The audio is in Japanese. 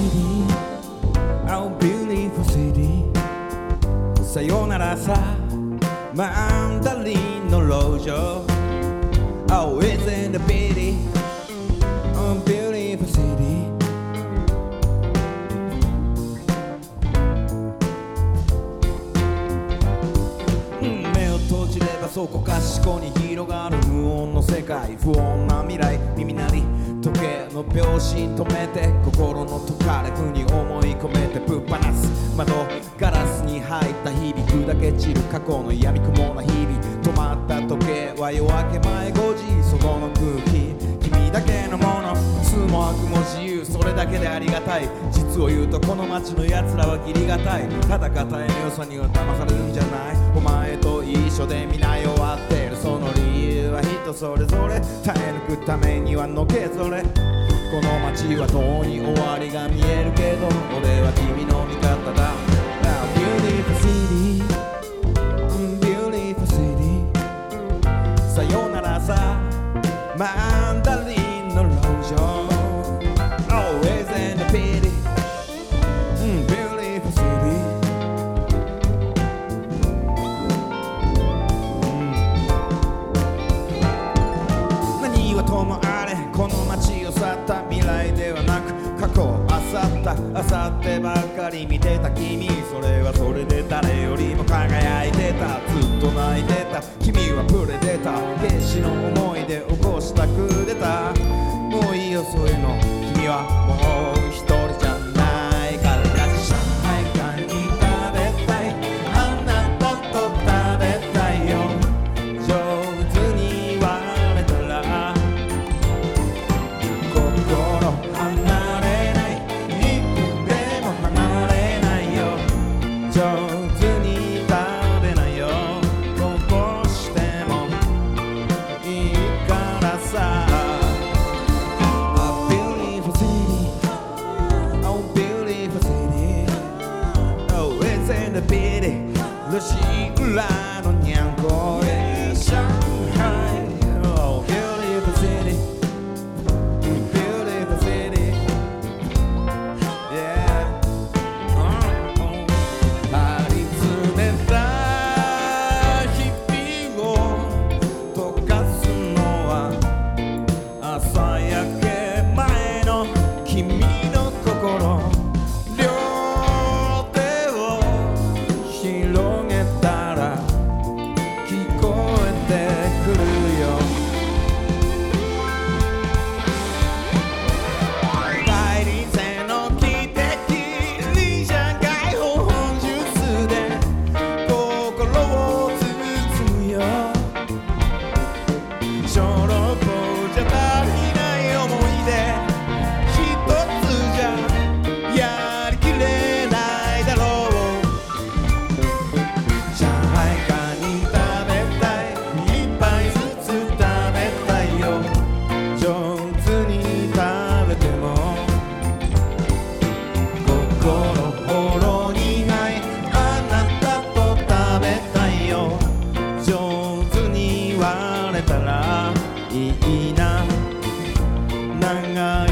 city Oh beautiful city さよならさマンダリンの路上 Oh isn't it pity Oh beautiful city 目を閉じればそこかしこに広がる無音の世界不穏な未来耳鳴り時計の拍子止めて心の解かれふに思い込めてぶっ放す窓ガラスに入った日々砕け散る過去の闇雲な日々止まった時計は夜明け前5時そこの空気君だけのもの数も悪も自由それだけでありがたい。実を言うとこの街の奴らは義理がたいた。だ硬いの良さには騙されるんじゃない。お前と一緒で皆弱ってる。その理由は人それ。ぞれ耐え抜くためにはのけぞれ。この街はとうに終わりが見えるけど俺は君の味方だ Now Beautiful city Beautiful city さよならさマンダリンの路上 Always in the pity Beautiful city 何はともあれこの街をった未来ではなく過去を漁った漁ってばっかり見てた。君それはそれで誰よりも輝いてた。Oh it's in the pity ルシーラのにゃんこ Yang